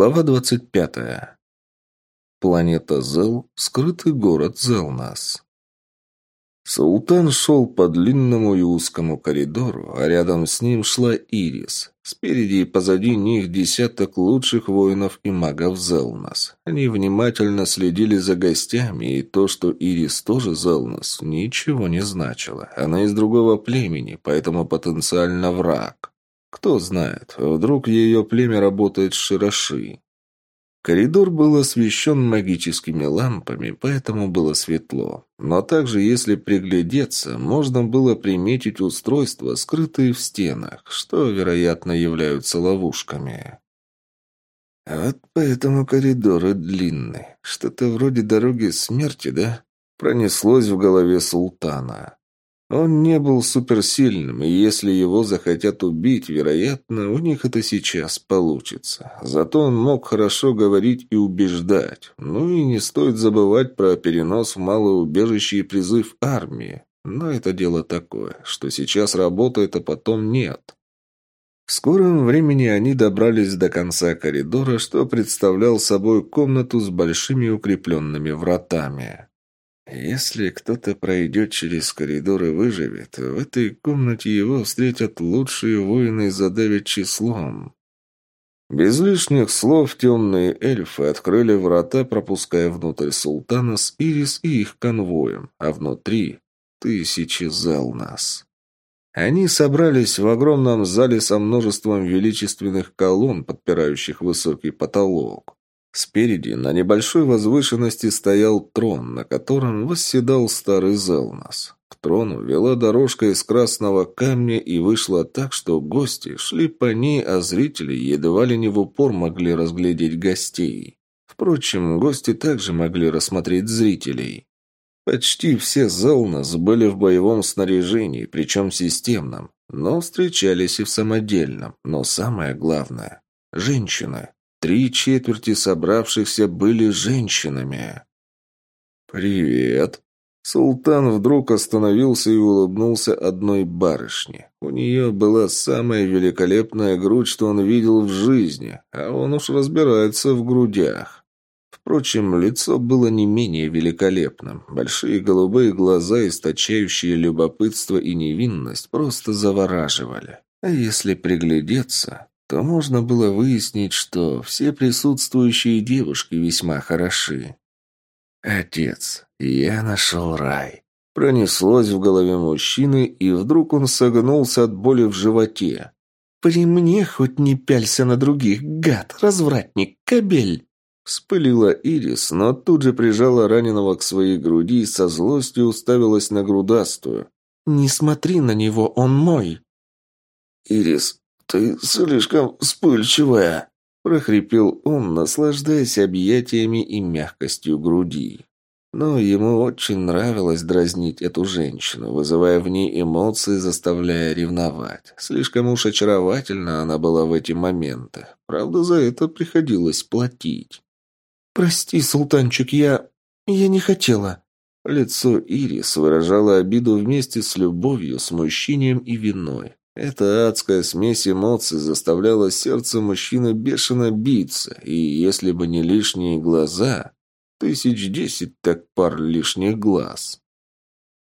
Глава 25. Планета Зел. Скрытый город Зелнас. Султан шел по длинному и узкому коридору, а рядом с ним шла Ирис. Спереди и позади них десяток лучших воинов и магов Зелнас. Они внимательно следили за гостями, и то, что Ирис тоже Зелнас, ничего не значило. Она из другого племени, поэтому потенциально враг. Кто знает, вдруг ее племя работает с Широши. Коридор был освещен магическими лампами, поэтому было светло. Но также, если приглядеться, можно было приметить устройства, скрытые в стенах, что, вероятно, являются ловушками. «Вот поэтому коридоры длинные. Что-то вроде дороги смерти, да?» Пронеслось в голове султана. Он не был суперсильным, и если его захотят убить, вероятно, у них это сейчас получится. Зато он мог хорошо говорить и убеждать. Ну и не стоит забывать про перенос в малое убежище и призыв армии. Но это дело такое, что сейчас работает, а потом нет. В скором времени они добрались до конца коридора, что представлял собой комнату с большими укрепленными вратами. Если кто-то пройдет через коридор и выживет, в этой комнате его встретят лучшие воины и задавят числом. Без лишних слов темные эльфы открыли врата, пропуская внутрь султана с Ирис и их конвоем, а внутри — тысячи зал нас. Они собрались в огромном зале со множеством величественных колонн, подпирающих высокий потолок. Спереди на небольшой возвышенности стоял трон, на котором восседал старый Зелнас. К трону вела дорожка из красного камня и вышла так, что гости шли по ней, а зрители едва ли не в упор могли разглядеть гостей. Впрочем, гости также могли рассмотреть зрителей. Почти все Зелнас были в боевом снаряжении, причем системном, но встречались и в самодельном. Но самое главное – женщины. Три четверти собравшихся были женщинами. «Привет!» Султан вдруг остановился и улыбнулся одной барышне. У нее была самая великолепная грудь, что он видел в жизни, а он уж разбирается в грудях. Впрочем, лицо было не менее великолепным. Большие голубые глаза, источающие любопытство и невинность, просто завораживали. А если приглядеться, то можно было выяснить, что все присутствующие девушки весьма хороши. «Отец, я нашел рай». Пронеслось в голове мужчины, и вдруг он согнулся от боли в животе. «При мне хоть не пялься на других, гад, развратник, кобель!» Вспылила Ирис, но тут же прижала раненого к своей груди и со злостью уставилась на грудастую. «Не смотри на него, он мой!» «Ирис, «Ты слишком вспыльчивая», – прохрипел он, наслаждаясь объятиями и мягкостью груди. Но ему очень нравилось дразнить эту женщину, вызывая в ней эмоции, заставляя ревновать. Слишком уж очаровательна она была в эти моменты. Правда, за это приходилось платить. «Прости, султанчик, я... я не хотела». Лицо Ирис выражало обиду вместе с любовью, смущением и виной. Эта адская смесь эмоций заставляла сердце мужчины бешено биться, и если бы не лишние глаза, тысяч десять так пар лишних глаз.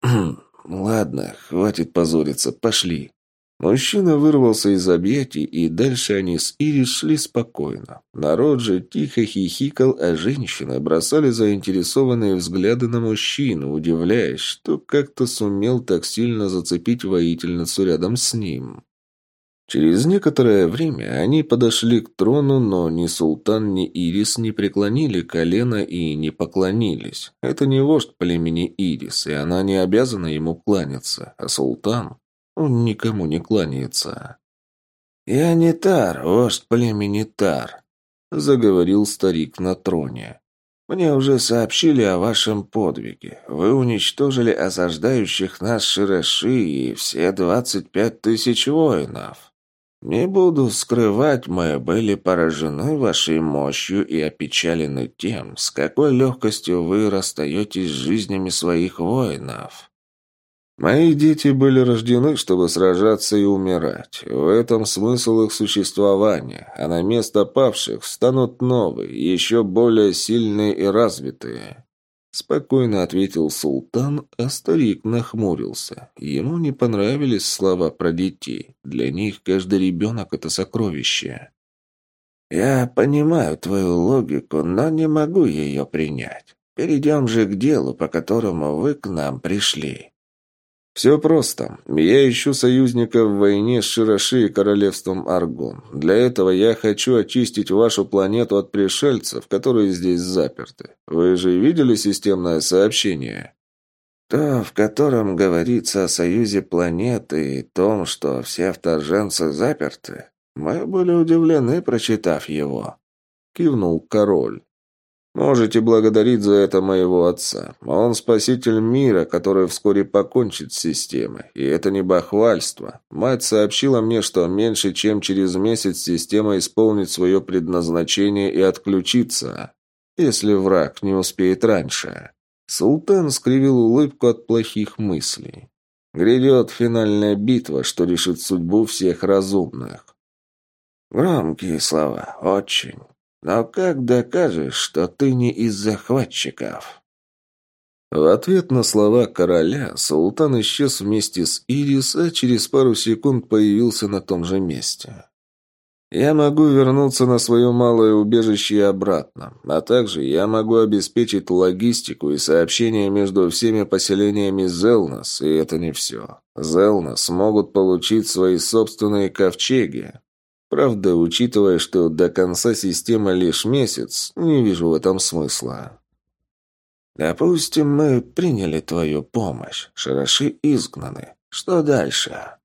«Ладно, хватит позориться, пошли». Мужчина вырвался из объятий, и дальше они с Ирис шли спокойно. Народ же тихо хихикал, а женщины бросали заинтересованные взгляды на мужчину, удивляясь, что как-то сумел так сильно зацепить воительницу рядом с ним. Через некоторое время они подошли к трону, но ни султан, ни Ирис не преклонили колено и не поклонились. Это не вождь племени Ирис, и она не обязана ему кланяться, а султан он никому не кланяется. «Я не Тар, вождь племени Тар», — заговорил старик на троне. «Мне уже сообщили о вашем подвиге. Вы уничтожили осаждающих нас Широши и все двадцать пять тысяч воинов. Не буду скрывать, мы были поражены вашей мощью и опечалены тем, с какой легкостью вы расстаетесь с жизнями своих воинов. Мои дети были рождены, чтобы сражаться и умирать. В этом смысл их существования, а на место павших станут новые, еще более сильные и развитые. Спокойно ответил султан, а старик нахмурился. Ему не понравились слова про детей. Для них каждый ребенок – это сокровище. «Я понимаю твою логику, но не могу ее принять. Перейдем же к делу, по которому вы к нам пришли». «Все просто. Я ищу союзника в войне с Широши и королевством Аргон. Для этого я хочу очистить вашу планету от пришельцев, которые здесь заперты. Вы же видели системное сообщение?» «То, в котором говорится о союзе планеты и том, что все вторженцы заперты. Мы были удивлены, прочитав его», — кивнул король. Можете благодарить за это моего отца. Он спаситель мира, который вскоре покончит с системой. И это не бахвальство. Мать сообщила мне, что меньше чем через месяц система исполнит свое предназначение и отключится, если враг не успеет раньше. Султан скривил улыбку от плохих мыслей. Грядет финальная битва, что решит судьбу всех разумных. Громкие слова, очень. Но как докажешь, что ты не из захватчиков?» В ответ на слова короля султан исчез вместе с Ирис, а через пару секунд появился на том же месте. «Я могу вернуться на свое малое убежище и обратно, а также я могу обеспечить логистику и сообщения между всеми поселениями Зелнос, и это не все. Зелнос могут получить свои собственные ковчеги, Правда, учитывая, что до конца системы лишь месяц, не вижу в этом смысла. «Допустим, мы приняли твою помощь. Шараши изгнаны. Что дальше?»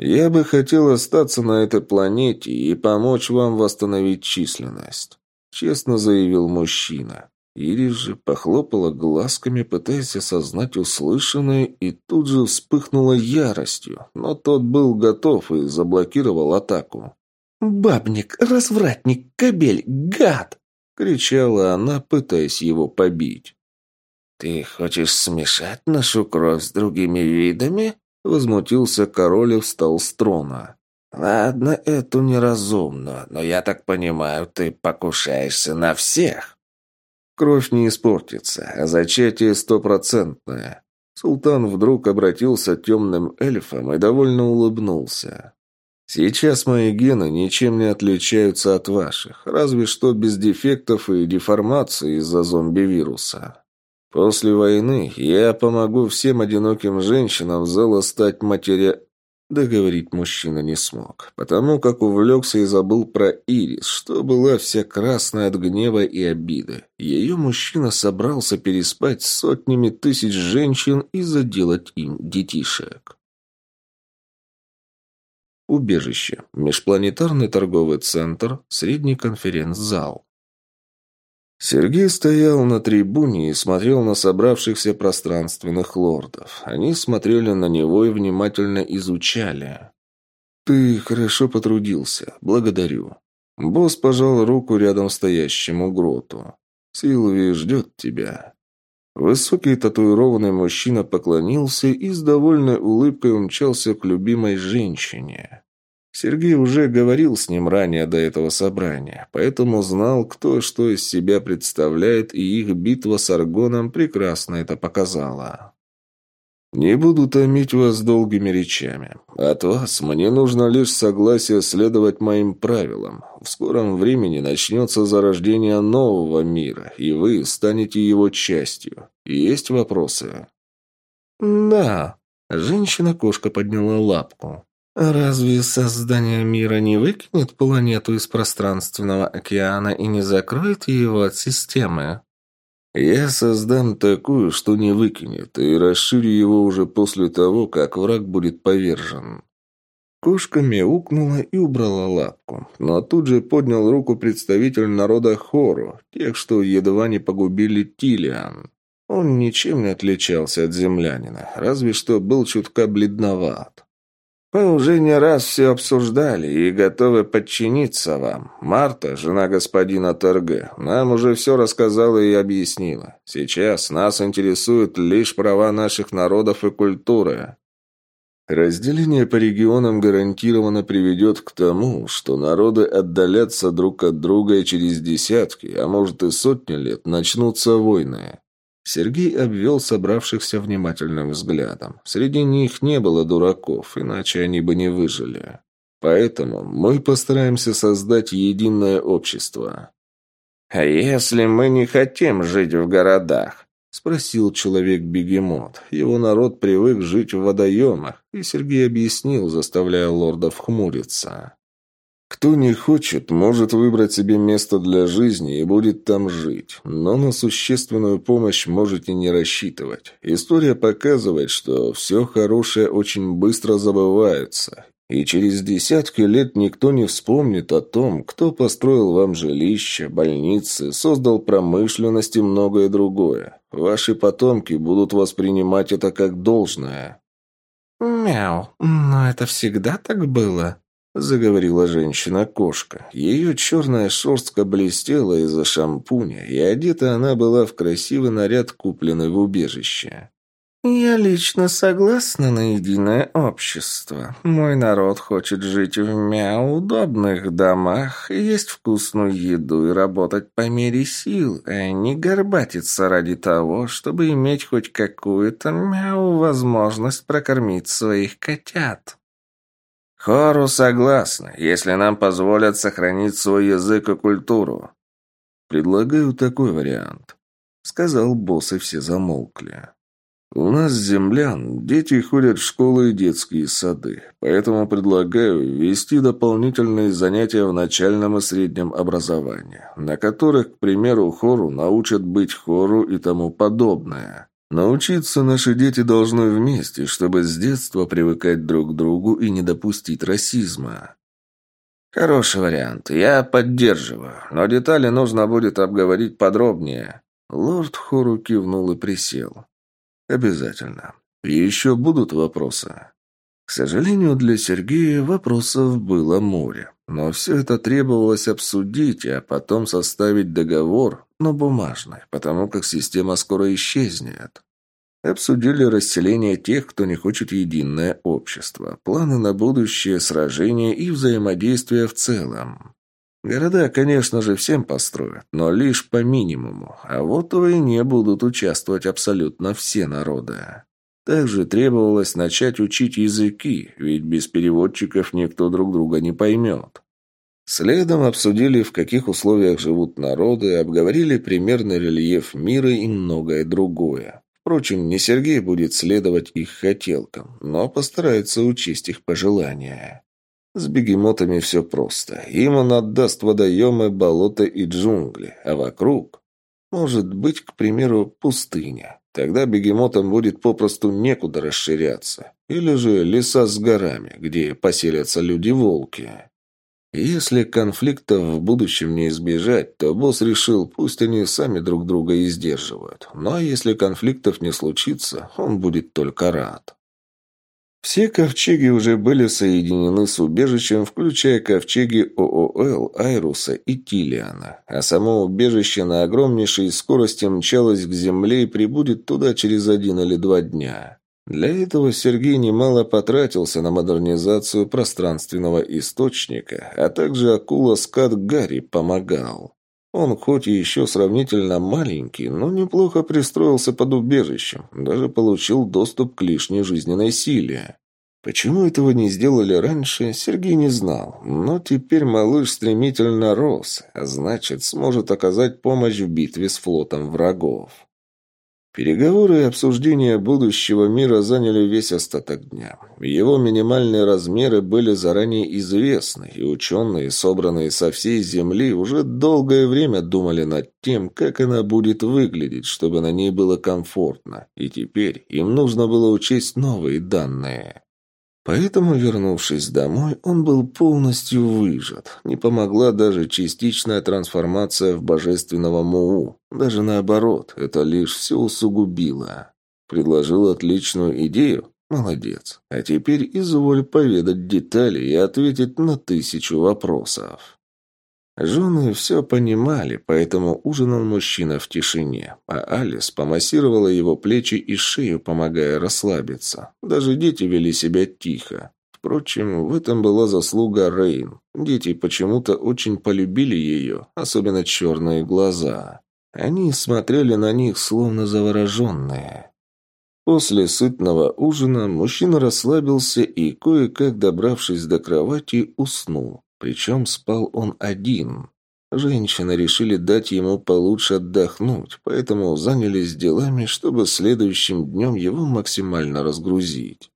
«Я бы хотел остаться на этой планете и помочь вам восстановить численность», — честно заявил мужчина. Ирис же похлопала глазками, пытаясь осознать услышанное, и тут же вспыхнула яростью, но тот был готов и заблокировал атаку. «Бабник, развратник, кобель, гад!» — кричала она, пытаясь его побить. «Ты хочешь смешать нашу кровь с другими видами?» — возмутился король и встал с трона. «Ладно, эту неразумно, но я так понимаю, ты покушаешься на всех». Кровь не испортится, а зачатие стопроцентное. Султан вдруг обратился темным эльфом и довольно улыбнулся. «Сейчас мои гены ничем не отличаются от ваших, разве что без дефектов и деформации из-за зомби-вируса. После войны я помогу всем одиноким женщинам Зела стать матеря... Договорить мужчина не смог, потому как увлекся и забыл про Ирис, что была вся красная от гнева и обиды. Ее мужчина собрался переспать с сотнями тысяч женщин и заделать им детишек. Убежище. Межпланетарный торговый центр. Средний конференц-зал. Сергей стоял на трибуне и смотрел на собравшихся пространственных лордов. Они смотрели на него и внимательно изучали. «Ты хорошо потрудился. Благодарю». Босс пожал руку рядом стоящему Гроту. «Силви ждет тебя». Высокий татуированный мужчина поклонился и с довольной улыбкой умчался к любимой женщине. Сергей уже говорил с ним ранее до этого собрания, поэтому знал, кто что из себя представляет, и их битва с Аргоном прекрасно это показала. «Не буду томить вас долгими речами. От вас мне нужно лишь согласие следовать моим правилам. В скором времени начнется зарождение нового мира, и вы станете его частью. Есть вопросы?» «Да». Женщина-кошка подняла лапку. Разве создание мира не выкинет планету из пространственного океана и не закроет его от системы? Я создам такую, что не выкинет, и расширю его уже после того, как враг будет повержен. Кошка мяукнула и убрала лапку, но тут же поднял руку представитель народа Хору, тех, что едва не погубили Тилиан. Он ничем не отличался от землянина, разве что был чутка бледноват. Мы уже не раз все обсуждали и готовы подчиниться вам. Марта, жена господина Торге, нам уже все рассказала и объяснила. Сейчас нас интересуют лишь права наших народов и культуры. Разделение по регионам гарантированно приведет к тому, что народы отдалятся друг от друга и через десятки, а может и сотни лет начнутся войны. Сергей обвел собравшихся внимательным взглядом. Среди них не было дураков, иначе они бы не выжили. Поэтому мы постараемся создать единое общество. «А если мы не хотим жить в городах?» – спросил человек-бегемот. Его народ привык жить в водоемах, и Сергей объяснил, заставляя лордов хмуриться. Кто не хочет, может выбрать себе место для жизни и будет там жить. Но на существенную помощь можете не рассчитывать. История показывает, что все хорошее очень быстро забывается. И через десятки лет никто не вспомнит о том, кто построил вам жилища, больницы, создал промышленность и многое другое. Ваши потомки будут воспринимать это как должное. «Мяу, но это всегда так было?» Заговорила женщина-кошка. Ее черная шерстка блестела из-за шампуня, и одета она была в красивый наряд, купленный в убежище. «Я лично согласна на единое общество. Мой народ хочет жить в мяу удобных домах, есть вкусную еду и работать по мере сил, а не горбатиться ради того, чтобы иметь хоть какую-то мяу возможность прокормить своих котят». «Хору согласны, если нам позволят сохранить свой язык и культуру». «Предлагаю такой вариант», — сказал босс, и все замолкли. «У нас, землян, дети ходят в школы и детские сады, поэтому предлагаю ввести дополнительные занятия в начальном и среднем образовании, на которых, к примеру, хору научат быть хору и тому подобное. Научиться наши дети должны вместе, чтобы с детства привыкать друг к другу и не допустить расизма. Хороший вариант. Я поддерживаю. Но детали нужно будет обговорить подробнее. Лорд Хору кивнул и присел. Обязательно. еще будут вопросы? К сожалению, для Сергея вопросов было море. Но все это требовалось обсудить, а потом составить договор, но бумажный, потому как система скоро исчезнет. Обсудили расселение тех, кто не хочет единое общество, планы на будущее, сражения и взаимодействие в целом. Города, конечно же, всем построят, но лишь по минимуму, а вот в войне будут участвовать абсолютно все народы. Также требовалось начать учить языки, ведь без переводчиков никто друг друга не поймет. Следом обсудили, в каких условиях живут народы, обговорили примерный рельеф мира и многое другое. Впрочем, не Сергей будет следовать их хотелкам, но постарается учесть их пожелания. С бегемотами все просто. Им он отдаст водоемы, болота и джунгли, а вокруг... Может быть, к примеру, пустыня. Тогда бегемотам будет попросту некуда расширяться. Или же леса с горами, где поселятся люди-волки. Если конфликтов в будущем не избежать, то босс решил, пусть они сами друг друга и сдерживают. Но если конфликтов не случится, он будет только рад. Все ковчеги уже были соединены с убежищем, включая ковчеги ООЛ, Айруса и Тилиана, а само убежище на огромнейшей скорости мчалось к земле и прибудет туда через один или два дня. Для этого Сергей немало потратился на модернизацию пространственного источника, а также акула-скат Гарри помогал. Он хоть и еще сравнительно маленький, но неплохо пристроился под убежищем, даже получил доступ к лишней жизненной силе. Почему этого не сделали раньше, Сергей не знал, но теперь малыш стремительно рос, а значит, сможет оказать помощь в битве с флотом врагов. Переговоры и обсуждение будущего мира заняли весь остаток дня. Его минимальные размеры были заранее известны, и ученые, собранные со всей Земли, уже долгое время думали над тем, как она будет выглядеть, чтобы на ней было комфортно, и теперь им нужно было учесть новые данные. Поэтому, вернувшись домой, он был полностью выжат. Не помогла даже частичная трансформация в божественного Муу. Даже наоборот, это лишь все усугубило. Предложил отличную идею? Молодец. А теперь изволь поведать детали и ответить на тысячу вопросов. Жены все понимали, поэтому ужинал мужчина в тишине, а Алис помассировала его плечи и шею, помогая расслабиться. Даже дети вели себя тихо. Впрочем, в этом была заслуга Рейн. Дети почему-то очень полюбили ее, особенно черные глаза. Они смотрели на них, словно завороженные. После сытного ужина мужчина расслабился и, кое-как добравшись до кровати, уснул. Причем спал он один. Женщины решили дать ему получше отдохнуть, поэтому занялись делами, чтобы следующим днем его максимально разгрузить.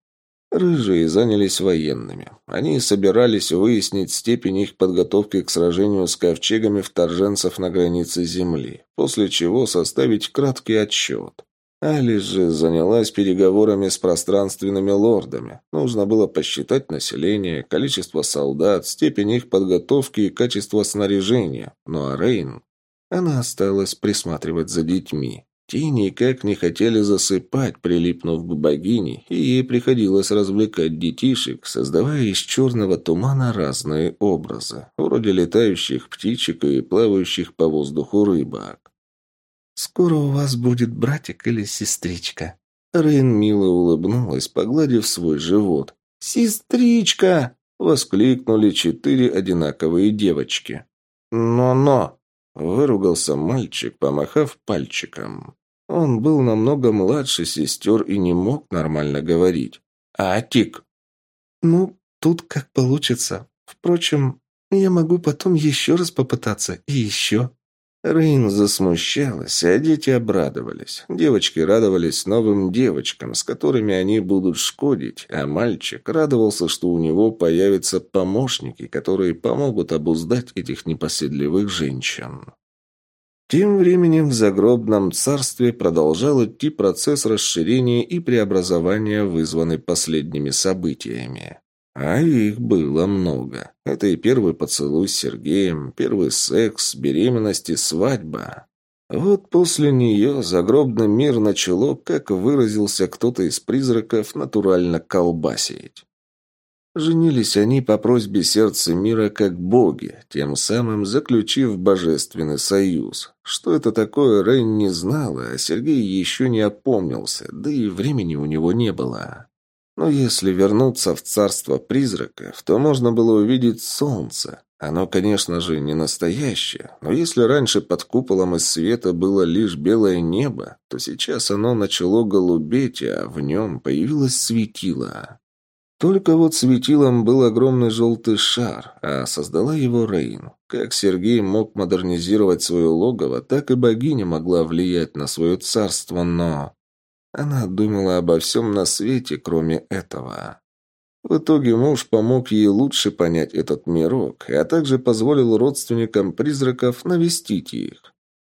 Рыжие занялись военными. Они собирались выяснить степень их подготовки к сражению с ковчегами вторженцев на границе Земли, после чего составить краткий отчет. Алис же занялась переговорами с пространственными лордами. Нужно было посчитать население, количество солдат, степень их подготовки и качество снаряжения. Ну а Рейн... Она осталась присматривать за детьми. Те никак не хотели засыпать, прилипнув к богине, и ей приходилось развлекать детишек, создавая из черного тумана разные образы, вроде летающих птичек и плавающих по воздуху рыбок. «Скоро у вас будет братик или сестричка?» Рейн мило улыбнулась, погладив свой живот. «Сестричка!» — воскликнули четыре одинаковые девочки. «Но-но!» — выругался мальчик, помахав пальчиком. Он был намного младше сестер и не мог нормально говорить. «Атик!» «Ну, тут как получится. Впрочем, я могу потом еще раз попытаться и еще». Рейн засмущалась, а дети обрадовались. Девочки радовались новым девочкам, с которыми они будут шкодить, а мальчик радовался, что у него появятся помощники, которые помогут обуздать этих непоседливых женщин. Тем временем в загробном царстве продолжал идти процесс расширения и преобразования, вызванный последними событиями. А их было много. Это и первый поцелуй с Сергеем, первый секс, беременность и свадьба. Вот после нее загробный мир начало, как выразился кто-то из призраков, натурально колбасить. Женились они по просьбе сердца мира как боги, тем самым заключив божественный союз. Что это такое, Рейн не знала, а Сергей еще не опомнился, да и времени у него не было. Но если вернуться в царство призраков, то можно было увидеть солнце. Оно, конечно же, не настоящее, но если раньше под куполом из света было лишь белое небо, то сейчас оно начало голубеть, а в нем появилось светило. Только вот светилом был огромный желтый шар, а создала его Рейн. Как Сергей мог модернизировать свое логово, так и богиня могла влиять на свое царство, но... Она думала обо всем на свете, кроме этого. В итоге муж помог ей лучше понять этот мирок, а также позволил родственникам призраков навестить их.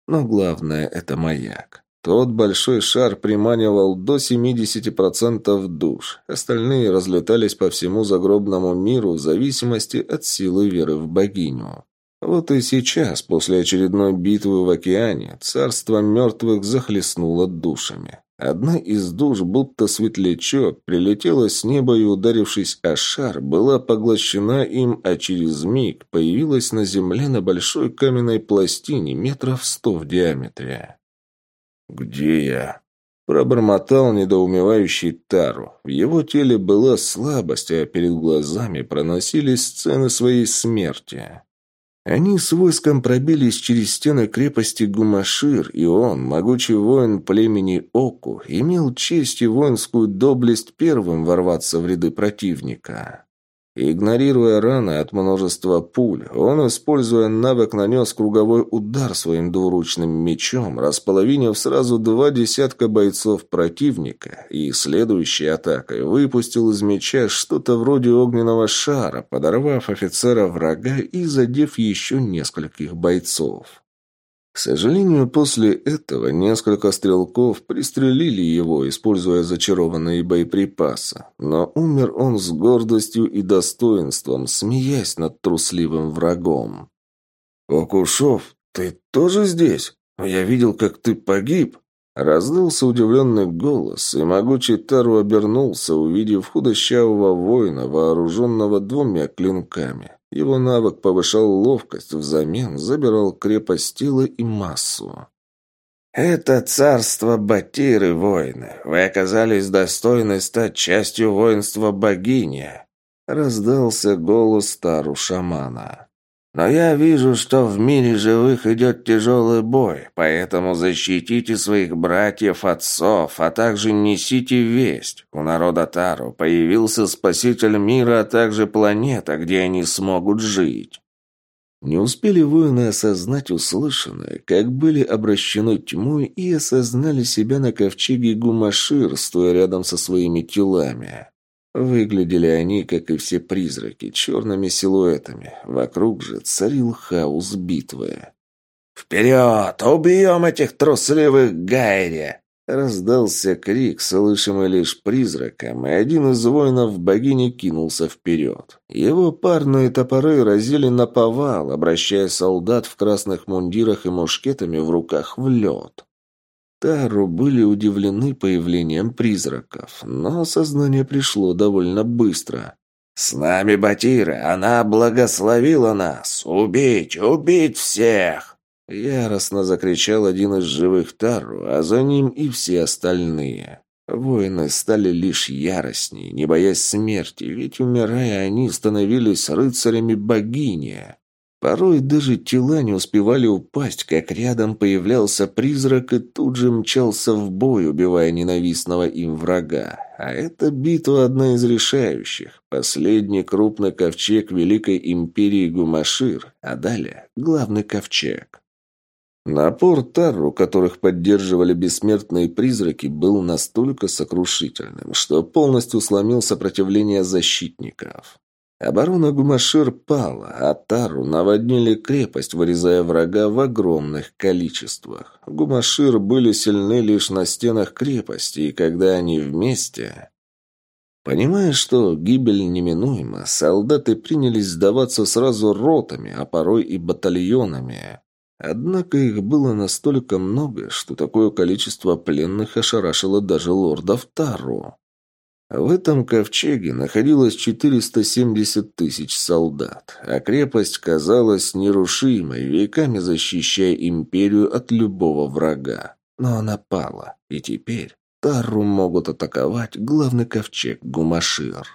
Но главное – это маяк. Тот большой шар приманивал до 70% душ. Остальные разлетались по всему загробному миру в зависимости от силы веры в богиню. Вот и сейчас, после очередной битвы в океане, царство мертвых захлестнуло душами. Одна из душ, будто светлячок, прилетела с неба и, ударившись о шар, была поглощена им, а через миг появилась на земле на большой каменной пластине метров сто в диаметре. «Где я?» Пробормотал недоумевающий Тару. В его теле была слабость, а перед глазами проносились сцены своей смерти. Они с войском пробились через стены крепости Гумашир, и он, могучий воин племени Оку, имел честь и воинскую доблесть первым ворваться в ряды противника. Игнорируя раны от множества пуль, он, используя навык, нанес круговой удар своим двуручным мечом, располовинив сразу два десятка бойцов противника, и следующей атакой выпустил из меча что-то вроде огненного шара, подорвав офицера врага и задев еще нескольких бойцов. К сожалению, после этого несколько стрелков пристрелили его, используя зачарованные боеприпасы. Но умер он с гордостью и достоинством, смеясь над трусливым врагом. «Окушов, ты тоже здесь? Я видел, как ты погиб», Раздался удивленный голос, и могучий Тару обернулся, увидев худощавого воина, вооруженного двумя клинками. Его навык повышал ловкость, взамен забирал крепость тела и массу. «Это царство Батиры, воины. Вы оказались достойны стать частью воинства богини», — раздался голос Тару шамана. «Но я вижу, что в мире живых идет тяжелый бой, поэтому защитите своих братьев, отцов, а также несите весть. У народа Тару появился спаситель мира, а также планета, где они смогут жить». Не успели воины осознать услышанное, как были обращены тьмой и осознали себя на ковчеге Гумашир, стоя рядом со своими телами. Выглядели они, как и все призраки, черными силуэтами. Вокруг же царил хаос битвы. «Вперед! Убьем этих трусливых Гайри!» Раздался крик, слышимый лишь призраком, и один из воинов богини кинулся вперед. Его парные топоры разили на повал, обращая солдат в красных мундирах и мушкетами в руках в лед. Тару были удивлены появлением призраков, но сознание пришло довольно быстро. «С нами Батира, она благословила нас! Убить, убить всех!» Яростно закричал один из живых Тару, а за ним и все остальные. Воины стали лишь яростней, не боясь смерти, ведь, умирая, они становились рыцарями богини. Порой даже тела не успевали упасть, как рядом появлялся призрак и тут же мчался в бой, убивая ненавистного им врага. А эта битва одна из решающих. Последний крупный ковчег Великой Империи Гумашир, а далее главный ковчег. Напор Тарру, которых поддерживали бессмертные призраки, был настолько сокрушительным, что полностью сломил сопротивление защитников. Оборона Гумашир пала, а Тару наводнили крепость, вырезая врага в огромных количествах. Гумашир были сильны лишь на стенах крепости, и когда они вместе... Понимая, что гибель неминуема, солдаты принялись сдаваться сразу ротами, а порой и батальонами. Однако их было настолько много, что такое количество пленных ошарашило даже лордов Тару. В этом ковчеге находилось 470 тысяч солдат, а крепость казалась нерушимой, веками защищая империю от любого врага. Но она пала, и теперь Тару могут атаковать главный ковчег Гумашир.